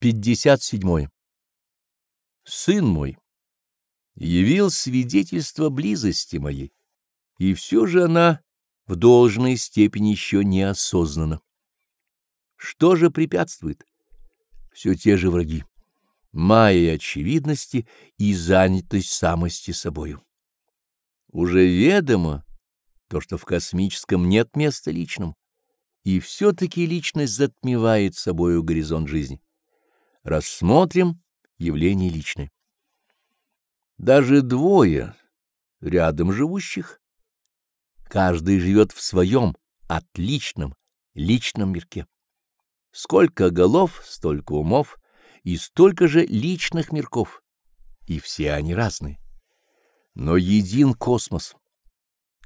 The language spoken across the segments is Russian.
57. Сын мой, явил свидетельство близости моей, и все же она в должной степени еще не осознана. Что же препятствует? Все те же враги, майя очевидности и занятость самости собою. Уже ведомо то, что в космическом нет места личному, и все-таки личность затмевает собою горизонт жизни. Рассмотрим явление личное. Даже двое рядом живущих, каждый живет в своем отличном личном мирке. Сколько голов, столько умов и столько же личных мирков, и все они разные. Но един космос.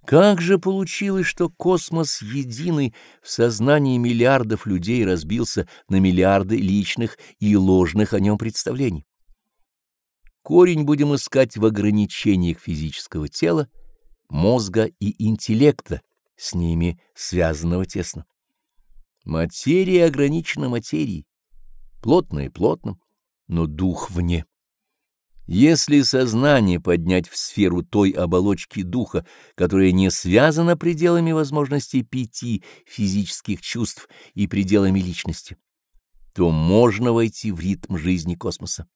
Как же получилось, что космос единый в сознании миллиардов людей разбился на миллиарды личных и ложных о нем представлений? Корень будем искать в ограничениях физического тела, мозга и интеллекта, с ними связанного тесно. Материя ограничена материей, плотное плотным, но дух вне. Если сознание поднять в сферу той оболочки духа, которая не связана пределами возможностей пяти физических чувств и пределами личности, то можно войти в ритм жизни космоса.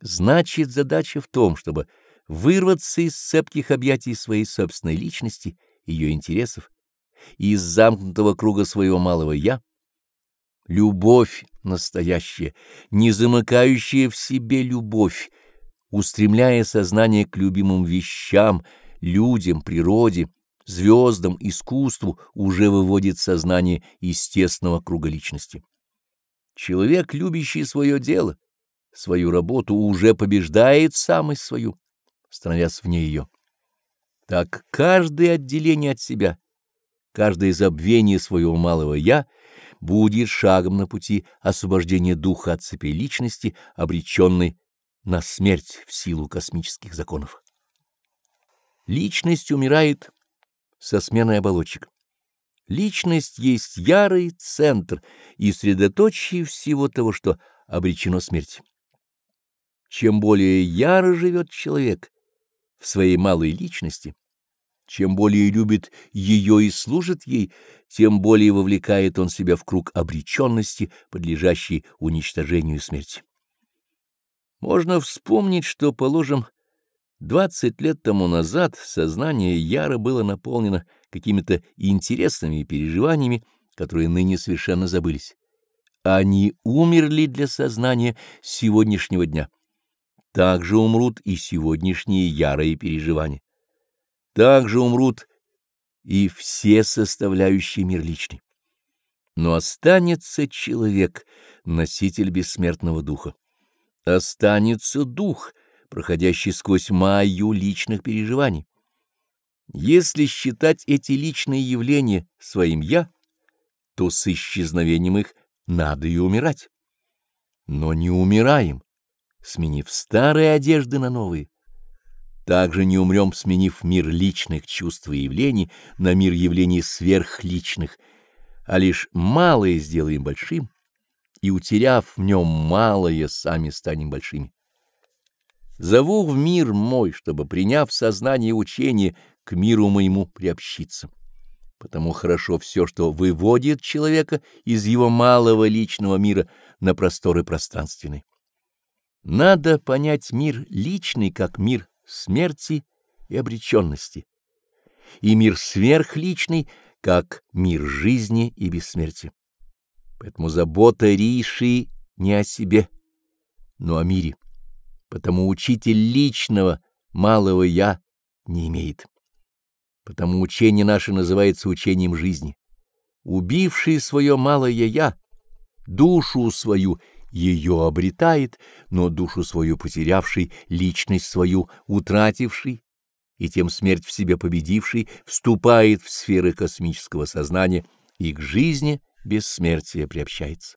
Значит, задача в том, чтобы вырваться из цепких объятий своей собственной личности, ее интересов, и из замкнутого круга своего малого «я», любовь настоящая, не замыкающая в себе любовь, устремляя сознание к любимым вещам, людям, природе, звездам, искусству, уже выводит сознание из тесного круга личности. Человек, любящий свое дело, свою работу, уже побеждает самость свою, становясь вне ее. Так каждое отделение от себя, каждое забвение своего малого «я» будет шагом на пути освобождения духа от цепи личности, обреченной на смерть в силу космических законов. Личность умирает со сменой оболочек. Личность есть ярый центр и средоточие всего того, что обречено смерти. Чем более яро живет человек в своей малой личности, чем более любит ее и служит ей, тем более вовлекает он себя в круг обреченности, подлежащей уничтожению и смерти. Можно вспомнить, что, положим, двадцать лет тому назад сознание Яра было наполнено какими-то интересными переживаниями, которые ныне совершенно забылись. Они умерли для сознания сегодняшнего дня. Так же умрут и сегодняшние ярые переживания. Так же умрут и все составляющие мир личный. Но останется человек, носитель бессмертного духа останется дух, проходящий сквозь маю личных переживаний. Если считать эти личные явления своим «я», то с исчезновением их надо и умирать. Но не умираем, сменив старые одежды на новые. Также не умрем, сменив мир личных чувств и явлений на мир явлений сверхличных, а лишь малое сделаем большим — и, утеряв в нем малое, сами станем большими. Зову в мир мой, чтобы, приняв сознание учения, к миру моему приобщиться. Потому хорошо все, что выводит человека из его малого личного мира на просторы пространственные. Надо понять мир личный как мир смерти и обреченности, и мир сверхличный как мир жизни и бессмертия. Поэтому забота Риши не о себе, но о мире. Потому учитель личного, малого «я» не имеет. Потому учение наше называется учением жизни. Убивший свое малое «я», душу свою, ее обретает, но душу свою потерявший, личность свою утративший, и тем смерть в себе победивший, вступает в сферы космического сознания и к жизни — бессмертие приобщается.